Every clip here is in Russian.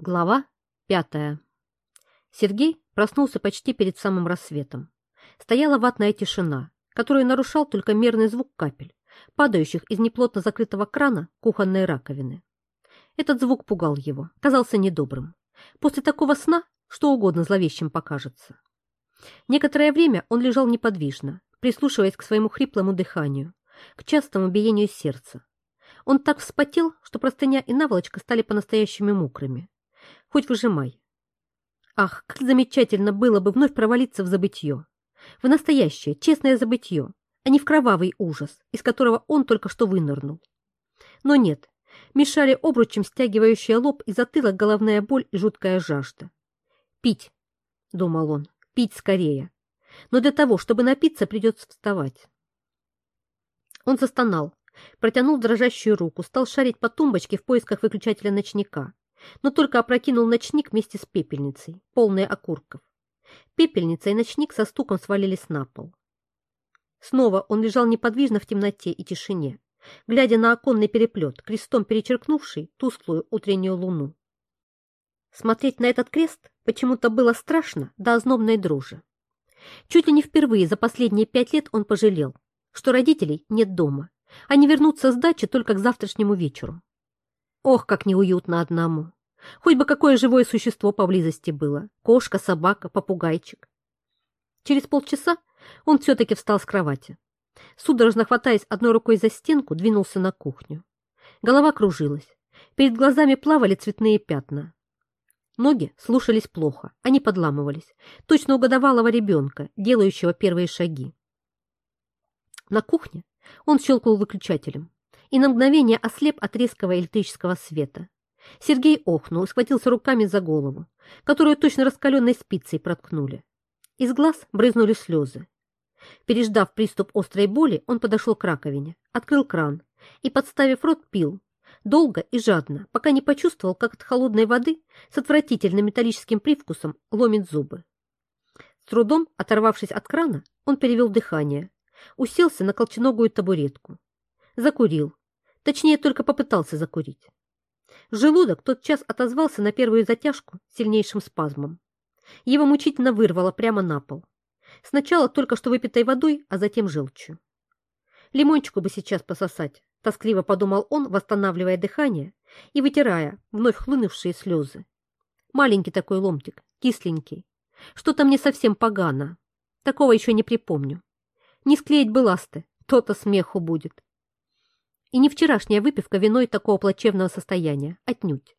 Глава пятая. Сергей проснулся почти перед самым рассветом. Стояла ватная тишина, которую нарушал только мерный звук капель, падающих из неплотно закрытого крана кухонной раковины. Этот звук пугал его, казался недобрым. После такого сна что угодно зловещим покажется. Некоторое время он лежал неподвижно, прислушиваясь к своему хриплому дыханию, к частому биению сердца. Он так вспотел, что простыня и наволочка стали по-настоящему мокрыми. Хоть выжимай. Ах, как замечательно было бы вновь провалиться в забытье. В настоящее, честное забытье, а не в кровавый ужас, из которого он только что вынырнул. Но нет, мешали обручем стягивающая лоб и затылок головная боль и жуткая жажда. «Пить», — думал он, — «пить скорее. Но для того, чтобы напиться, придется вставать». Он застонал, протянул дрожащую руку, стал шарить по тумбочке в поисках выключателя ночника но только опрокинул ночник вместе с пепельницей, полные окурков. Пепельница и ночник со стуком свалились на пол. Снова он лежал неподвижно в темноте и тишине, глядя на оконный переплет, крестом перечеркнувший тусклую утреннюю луну. Смотреть на этот крест почему-то было страшно до ознобной дрожи. Чуть ли не впервые за последние пять лет он пожалел, что родителей нет дома. Они вернутся с дачи только к завтрашнему вечеру. Ох, как неуютно одному. Хоть бы какое живое существо поблизости было. Кошка, собака, попугайчик. Через полчаса он все-таки встал с кровати. Судорожно хватаясь одной рукой за стенку, двинулся на кухню. Голова кружилась. Перед глазами плавали цветные пятна. Ноги слушались плохо, они подламывались. Точно у годовалого ребенка, делающего первые шаги. На кухне он щелкнул выключателем и на мгновение ослеп от резкого электрического света. Сергей охнул и схватился руками за голову, которую точно раскаленной спицей проткнули. Из глаз брызнули слезы. Переждав приступ острой боли, он подошел к раковине, открыл кран и, подставив рот, пил, долго и жадно, пока не почувствовал, как от холодной воды с отвратительным металлическим привкусом ломит зубы. С трудом, оторвавшись от крана, он перевел дыхание, уселся на колченогую табуретку, закурил, точнее, только попытался закурить. Желудок тот час отозвался на первую затяжку сильнейшим спазмом. Его мучительно вырвало прямо на пол. Сначала только что выпитой водой, а затем желчью. Лимончику бы сейчас пососать, тоскливо подумал он, восстанавливая дыхание и вытирая вновь хлынувшие слезы. Маленький такой ломтик, кисленький. Что-то мне совсем погано. Такого еще не припомню. Не склеить бы ласты, то-то смеху будет. И не вчерашняя выпивка виной такого плачевного состояния, отнюдь.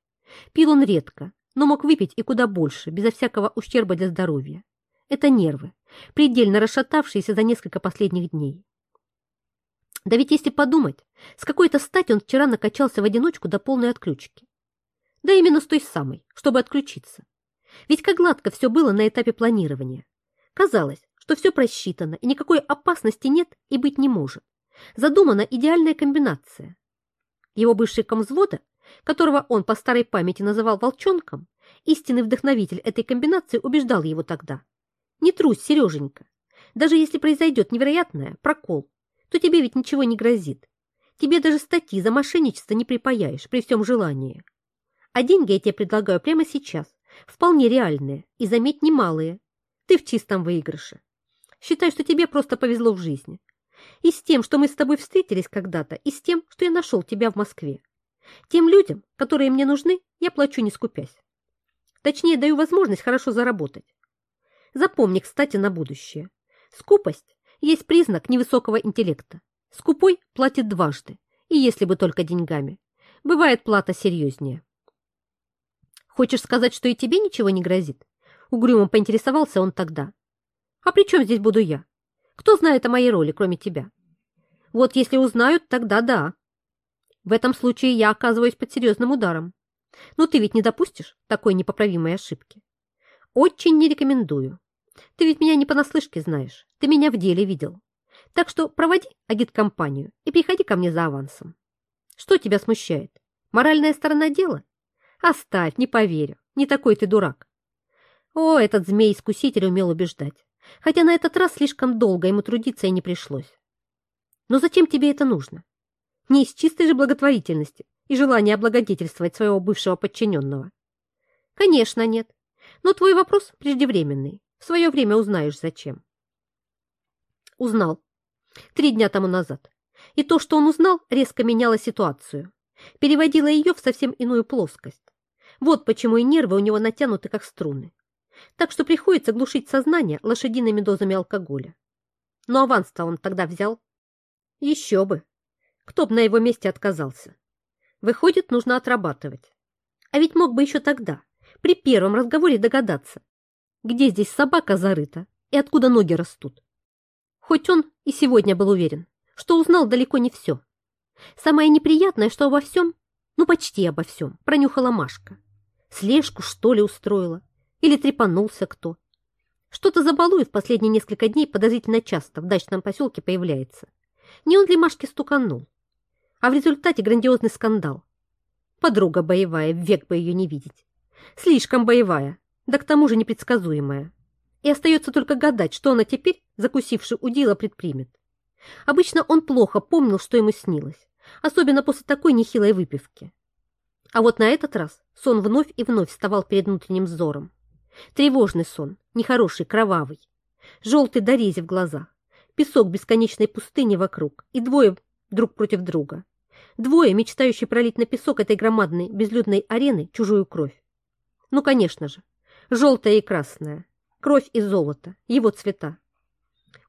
Пил он редко, но мог выпить и куда больше, безо всякого ущерба для здоровья. Это нервы, предельно расшатавшиеся за несколько последних дней. Да ведь если подумать, с какой-то стати он вчера накачался в одиночку до полной отключки. Да именно с той самой, чтобы отключиться. Ведь как гладко все было на этапе планирования. Казалось, что все просчитано, и никакой опасности нет и быть не может задумана идеальная комбинация. Его бывший комзвода, которого он по старой памяти называл волчонком, истинный вдохновитель этой комбинации убеждал его тогда. «Не трусь, Сереженька. Даже если произойдет невероятное, прокол, то тебе ведь ничего не грозит. Тебе даже статьи за мошенничество не припаяешь при всем желании. А деньги я тебе предлагаю прямо сейчас, вполне реальные и, заметь, немалые. Ты в чистом выигрыше. Считай, что тебе просто повезло в жизни. И с тем, что мы с тобой встретились когда-то, и с тем, что я нашел тебя в Москве. Тем людям, которые мне нужны, я плачу не скупясь. Точнее, даю возможность хорошо заработать. Запомни, кстати, на будущее. Скупость есть признак невысокого интеллекта. Скупой платит дважды, и если бы только деньгами. Бывает плата серьезнее. Хочешь сказать, что и тебе ничего не грозит? Угрюмо поинтересовался он тогда. А при чем здесь буду я? Кто знает о моей роли, кроме тебя? Вот если узнают, тогда да. В этом случае я оказываюсь под серьезным ударом. Но ты ведь не допустишь такой непоправимой ошибки. Очень не рекомендую. Ты ведь меня не понаслышке знаешь. Ты меня в деле видел. Так что проводи агит-компанию и приходи ко мне за авансом. Что тебя смущает? Моральная сторона дела? Оставь, не поверю. Не такой ты дурак. О, этот змей-искуситель умел убеждать хотя на этот раз слишком долго ему трудиться и не пришлось. Но зачем тебе это нужно? Не из чистой же благотворительности и желания облагодетельствовать своего бывшего подчиненного. Конечно, нет. Но твой вопрос преждевременный. В свое время узнаешь, зачем. Узнал. Три дня тому назад. И то, что он узнал, резко меняло ситуацию. Переводило ее в совсем иную плоскость. Вот почему и нервы у него натянуты, как струны. Так что приходится глушить сознание лошадиными дозами алкоголя. Но аванс-то он тогда взял. Еще бы. Кто бы на его месте отказался. Выходит, нужно отрабатывать. А ведь мог бы еще тогда, при первом разговоре догадаться, где здесь собака зарыта и откуда ноги растут. Хоть он и сегодня был уверен, что узнал далеко не все. Самое неприятное, что обо всем, ну почти обо всем, пронюхала Машка. Слежку, что ли, устроила? Или трепанулся кто? Что-то за в последние несколько дней подозрительно часто в дачном поселке появляется. Не он ли Машке стуканул? А в результате грандиозный скандал. Подруга боевая, век бы ее не видеть. Слишком боевая, да к тому же непредсказуемая. И остается только гадать, что она теперь, закусивший удила, предпримет. Обычно он плохо помнил, что ему снилось, особенно после такой нехилой выпивки. А вот на этот раз сон вновь и вновь вставал перед внутренним взором. Тревожный сон, нехороший, кровавый. Желтый дорези в глазах, песок бесконечной пустыни вокруг и двое друг против друга. Двое, мечтающие пролить на песок этой громадной безлюдной арены чужую кровь. Ну, конечно же, желтая и красная, кровь и золото, его цвета.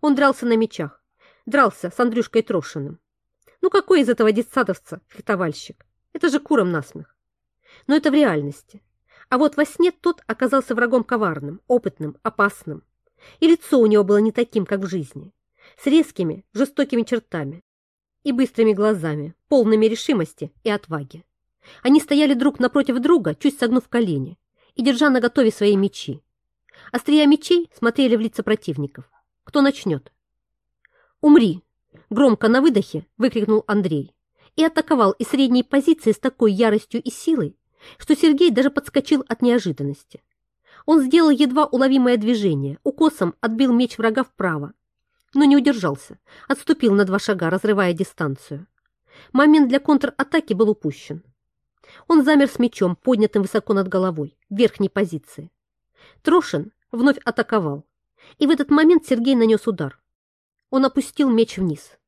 Он дрался на мечах, дрался с Андрюшкой Трошиным. Ну, какой из этого детсадовца фехтовальщик? Это же куром насмех. Но это в реальности. А вот во сне тот оказался врагом коварным, опытным, опасным. И лицо у него было не таким, как в жизни, с резкими, жестокими чертами и быстрыми глазами, полными решимости и отваги. Они стояли друг напротив друга, чуть согнув колени, и держа на готове свои мечи. Острия мечей смотрели в лица противников. Кто начнет? «Умри!» — громко на выдохе выкрикнул Андрей и атаковал из средней позиции с такой яростью и силой, что Сергей даже подскочил от неожиданности. Он сделал едва уловимое движение, укосом отбил меч врага вправо, но не удержался, отступил на два шага, разрывая дистанцию. Момент для контратаки был упущен. Он замер с мечом, поднятым высоко над головой, в верхней позиции. Трошин вновь атаковал, и в этот момент Сергей нанес удар. Он опустил меч вниз.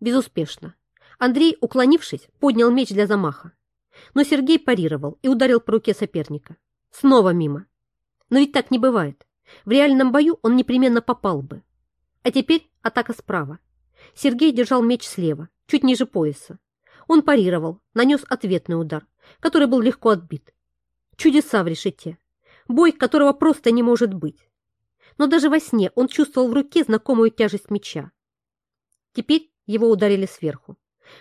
Безуспешно. Андрей, уклонившись, поднял меч для замаха. Но Сергей парировал и ударил по руке соперника. Снова мимо. Но ведь так не бывает. В реальном бою он непременно попал бы. А теперь атака справа. Сергей держал меч слева, чуть ниже пояса. Он парировал, нанес ответный удар, который был легко отбит. Чудеса в решете. Бой, которого просто не может быть. Но даже во сне он чувствовал в руке знакомую тяжесть меча. Теперь его ударили сверху.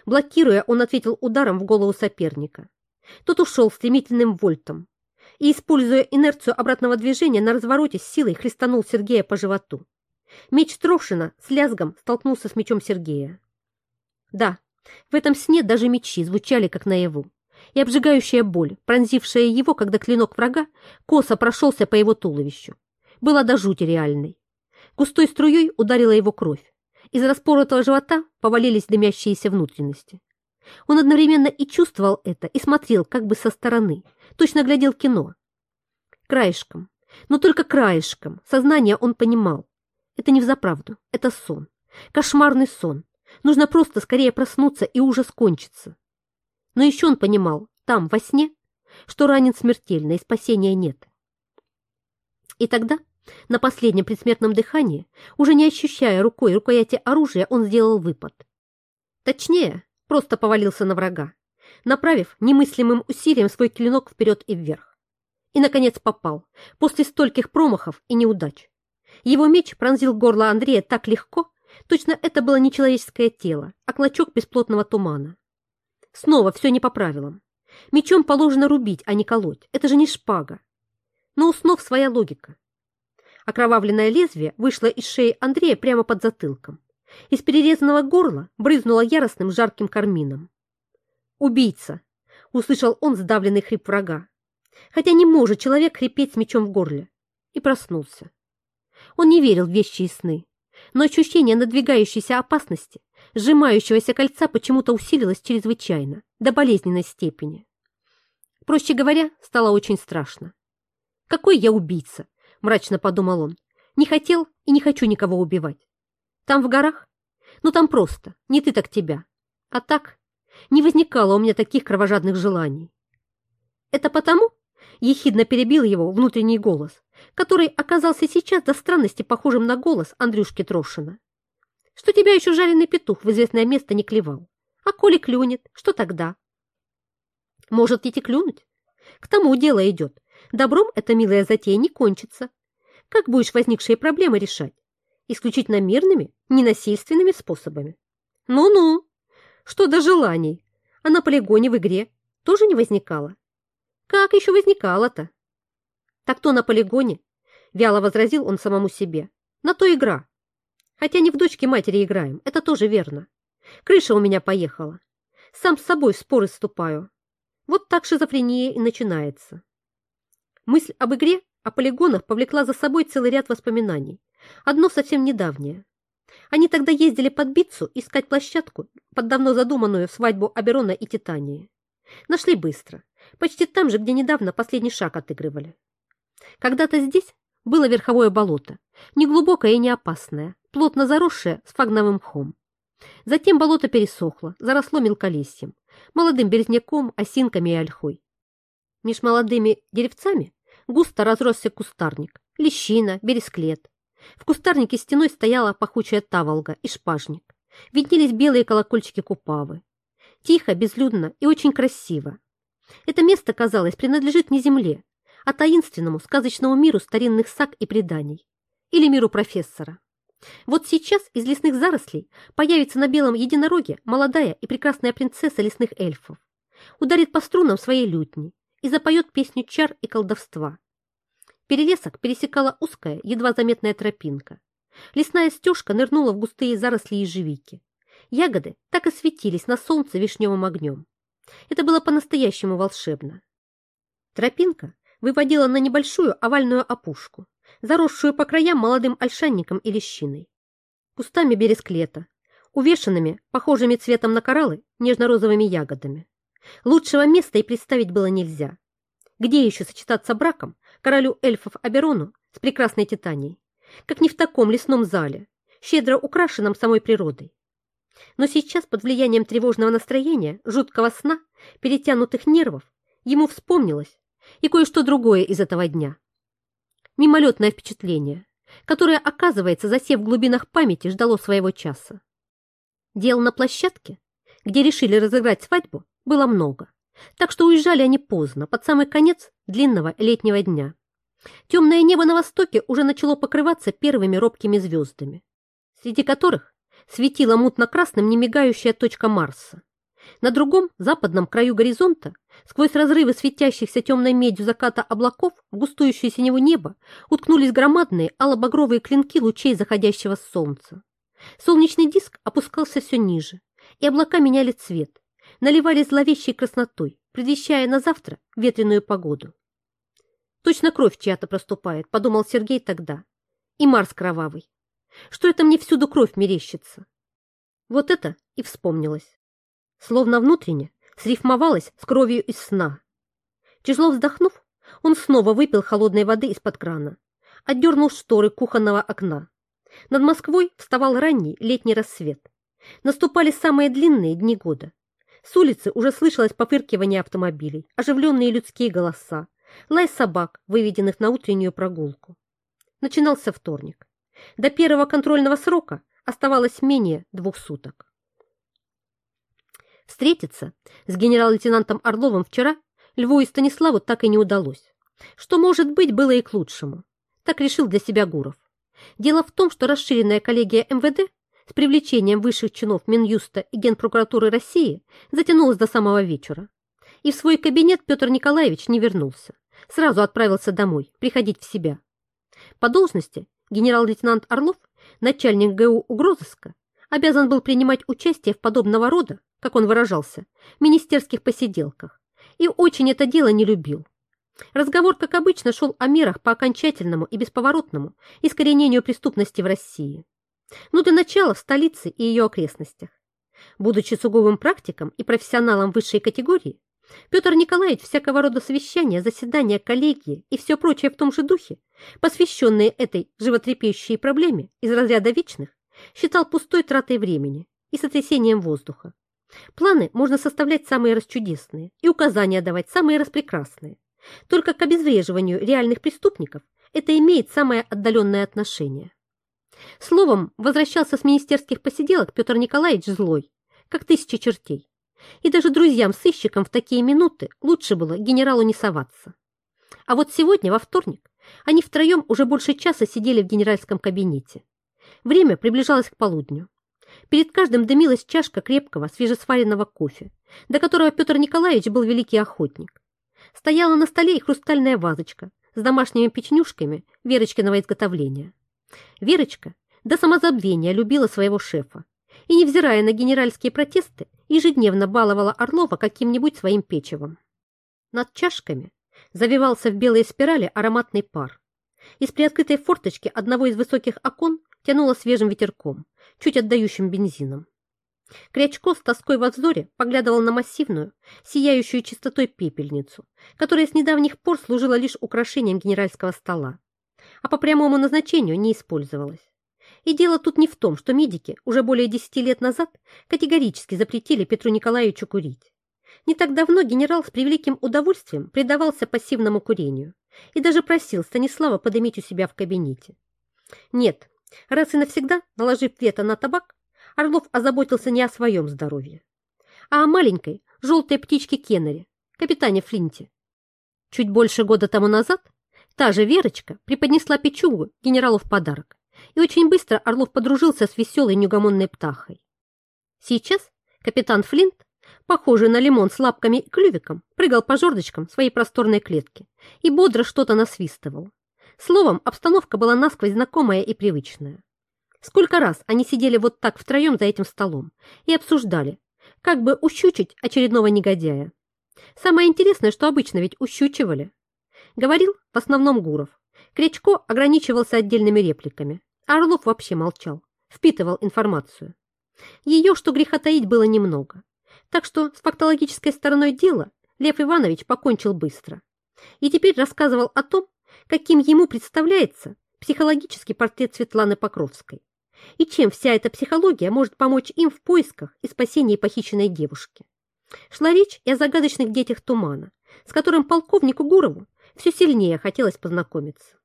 Блокируя, он ответил ударом в голову соперника. Тот ушел стремительным вольтом и, используя инерцию обратного движения, на развороте с силой хлестанул Сергея по животу. Меч Трошина с лязгом столкнулся с мечом Сергея. Да, в этом сне даже мечи звучали как наяву, и обжигающая боль, пронзившая его, когда клинок врага косо прошелся по его туловищу, была до жути реальной. Густой струей ударила его кровь, из распоротого живота повалились дымящиеся внутренности. Он одновременно и чувствовал это, и смотрел как бы со стороны, точно глядел кино. Краешком, но только краешком, сознание он понимал. Это не взаправду, это сон, кошмарный сон. Нужно просто скорее проснуться, и ужас кончится. Но еще он понимал, там, во сне, что ранен смертельно, и спасения нет. И тогда на последнем предсмертном дыхании, уже не ощущая рукой рукояти оружия, он сделал выпад. Точнее, просто повалился на врага, направив немыслимым усилием свой клинок вперед и вверх. И, наконец, попал, после стольких промахов и неудач. Его меч пронзил горло Андрея так легко, точно это было не человеческое тело, а клочок бесплотного тумана. Снова все не по правилам. Мечом положено рубить, а не колоть. Это же не шпага. Но у снов своя логика. Окровавленное лезвие вышло из шеи Андрея прямо под затылком. Из перерезанного горла брызнуло яростным жарким кармином. «Убийца!» — услышал он сдавленный хрип врага. Хотя не может человек хрипеть с мечом в горле. И проснулся. Он не верил в вещи и сны, но ощущение надвигающейся опасности, сжимающегося кольца почему-то усилилось чрезвычайно, до болезненной степени. Проще говоря, стало очень страшно. Какой я убийца? Мрачно подумал он. Не хотел и не хочу никого убивать. Там в горах? Ну там просто, не ты так тебя. А так, не возникало у меня таких кровожадных желаний. Это потому, ехидно перебил его внутренний голос, который оказался сейчас до странности похожим на голос Андрюшки Трошина, что тебя еще жареный петух в известное место не клевал. А коли клюнет, что тогда? Может идти клюнуть? К тому дело идет. Добром эта милая затея не кончится. Как будешь возникшие проблемы решать? Исключительно мирными, ненасильственными способами. Ну-ну, что до желаний? А на полигоне в игре тоже не возникало? Как еще возникало-то? Так то на полигоне, вяло возразил он самому себе. На то игра. Хотя не в дочке матери играем, это тоже верно. Крыша у меня поехала. Сам с собой в споры вступаю. Вот так шизофрения и начинается. Мысль об игре, о полигонах повлекла за собой целый ряд воспоминаний. Одно совсем недавнее. Они тогда ездили под Бицу искать площадку под давно задуманную свадьбу Аберона и Титании. Нашли быстро, почти там же, где недавно последний шаг отыгрывали. Когда-то здесь было верховое болото, неглубокое и не опасное, плотно заросшее с фагновым мхом. Затем болото пересохло, заросло мелколесьем, молодым березняком, осинками и ольхой. Меж молодыми деревцами густо разросся кустарник, лещина, бересклет, в кустарнике стеной стояла пахучая таволга и шпажник. Виднелись белые колокольчики купавы. Тихо, безлюдно и очень красиво. Это место, казалось, принадлежит не земле, а таинственному сказочному миру старинных саг и преданий. Или миру профессора. Вот сейчас из лесных зарослей появится на белом единороге молодая и прекрасная принцесса лесных эльфов. Ударит по струнам своей лютни и запоет песню чар и колдовства. Перелесок пересекала узкая, едва заметная тропинка. Лесная стежка нырнула в густые заросли ежевики. Ягоды так и светились на солнце вишневым огнем. Это было по-настоящему волшебно. Тропинка выводила на небольшую овальную опушку, заросшую по краям молодым ольшанником и лещиной. Кустами бересклета, увешанными, похожими цветом на кораллы, нежно-розовыми ягодами. Лучшего места и представить было нельзя. Где еще сочетаться браком королю эльфов Аберону с прекрасной Титанией, как не в таком лесном зале, щедро украшенном самой природой? Но сейчас под влиянием тревожного настроения, жуткого сна, перетянутых нервов, ему вспомнилось и кое-что другое из этого дня. Мимолетное впечатление, которое, оказывается, засев в глубинах памяти, ждало своего часа. Дел на площадке, где решили разыграть свадьбу, было много. Так что уезжали они поздно, под самый конец длинного летнего дня. Темное небо на востоке уже начало покрываться первыми робкими звездами, среди которых светила мутно-красным немигающая точка Марса. На другом, западном краю горизонта, сквозь разрывы светящихся темной медью заката облаков в густующее синего небо уткнулись громадные алло-багровые клинки лучей заходящего солнца. Солнечный диск опускался все ниже, и облака меняли цвет, наливались зловещей краснотой, предвещая на завтра ветреную погоду. Точно кровь чья-то проступает, подумал Сергей тогда. И Марс кровавый. Что это мне всюду кровь мерещится? Вот это и вспомнилось. Словно внутренне срифмовалось с кровью из сна. Тяжело вздохнув, он снова выпил холодной воды из-под крана, отдернул шторы кухонного окна. Над Москвой вставал ранний летний рассвет. Наступали самые длинные дни года. С улицы уже слышалось пофыркивание автомобилей, оживленные людские голоса, лай собак, выведенных на утреннюю прогулку. Начинался вторник. До первого контрольного срока оставалось менее двух суток. Встретиться с генерал-лейтенантом Орловым вчера Льву и Станиславу так и не удалось. Что, может быть, было и к лучшему. Так решил для себя Гуров. Дело в том, что расширенная коллегия МВД с привлечением высших чинов Минюста и Генпрокуратуры России затянулась до самого вечера. И в свой кабинет Петр Николаевич не вернулся. Сразу отправился домой, приходить в себя. По должности генерал-лейтенант Орлов, начальник ГУ угрозыска, обязан был принимать участие в подобного рода, как он выражался, министерских посиделках, и очень это дело не любил. Разговор, как обычно, шел о мерах по окончательному и бесповоротному искоренению преступности в России. Ну, для начала в столице и ее окрестностях. Будучи сугубым практиком и профессионалом высшей категории, Петр Николаевич всякого рода совещания, заседания, коллегии и все прочее в том же духе, посвященные этой животрепещущей проблеме из разряда вечных, считал пустой тратой времени и сотрясением воздуха. Планы можно составлять самые расчудесные и указания давать самые распрекрасные. Только к обезвреживанию реальных преступников это имеет самое отдаленное отношение. Словом, возвращался с министерских посиделок Петр Николаевич злой, как тысячи чертей. И даже друзьям-сыщикам в такие минуты лучше было генералу не соваться. А вот сегодня, во вторник, они втроем уже больше часа сидели в генеральском кабинете. Время приближалось к полудню. Перед каждым дымилась чашка крепкого, свежесваренного кофе, до которого Петр Николаевич был великий охотник. Стояла на столе и хрустальная вазочка с домашними печнюшками Верочкиного изготовления. Верочка до самозабвения любила своего шефа и, невзирая на генеральские протесты, ежедневно баловала Орлова каким-нибудь своим печевом. Над чашками завивался в белые спирали ароматный пар. Из приоткрытой форточки одного из высоких окон тянуло свежим ветерком, чуть отдающим бензином. Крячко с тоской во взоре поглядывал на массивную, сияющую чистотой пепельницу, которая с недавних пор служила лишь украшением генеральского стола, а по прямому назначению не использовалась. И дело тут не в том, что медики уже более десяти лет назад категорически запретили Петру Николаевичу курить. Не так давно генерал с превеликим удовольствием предавался пассивному курению и даже просил Станислава подымить у себя в кабинете. Нет, раз и навсегда, наложив вето на табак, Орлов озаботился не о своем здоровье, а о маленькой желтой птичке Кеннере, капитане Флинте. Чуть больше года тому назад та же Верочка преподнесла печугу генералу в подарок и очень быстро Орлов подружился с веселой неугомонной птахой. Сейчас капитан Флинт, похожий на лимон с лапками и клювиком, прыгал по жердочкам своей просторной клетки и бодро что-то насвистывал. Словом, обстановка была насквозь знакомая и привычная. Сколько раз они сидели вот так втроем за этим столом и обсуждали, как бы ущучить очередного негодяя. Самое интересное, что обычно ведь ущучивали. Говорил в основном Гуров. Кречко ограничивался отдельными репликами, Орлов вообще молчал, впитывал информацию. Ее, что греха таить, было немного. Так что с фактологической стороной дела Лев Иванович покончил быстро. И теперь рассказывал о том, каким ему представляется психологический портрет Светланы Покровской и чем вся эта психология может помочь им в поисках и спасении похищенной девушки. Шла речь и о загадочных детях тумана, с которым полковнику Гурову все сильнее хотелось познакомиться.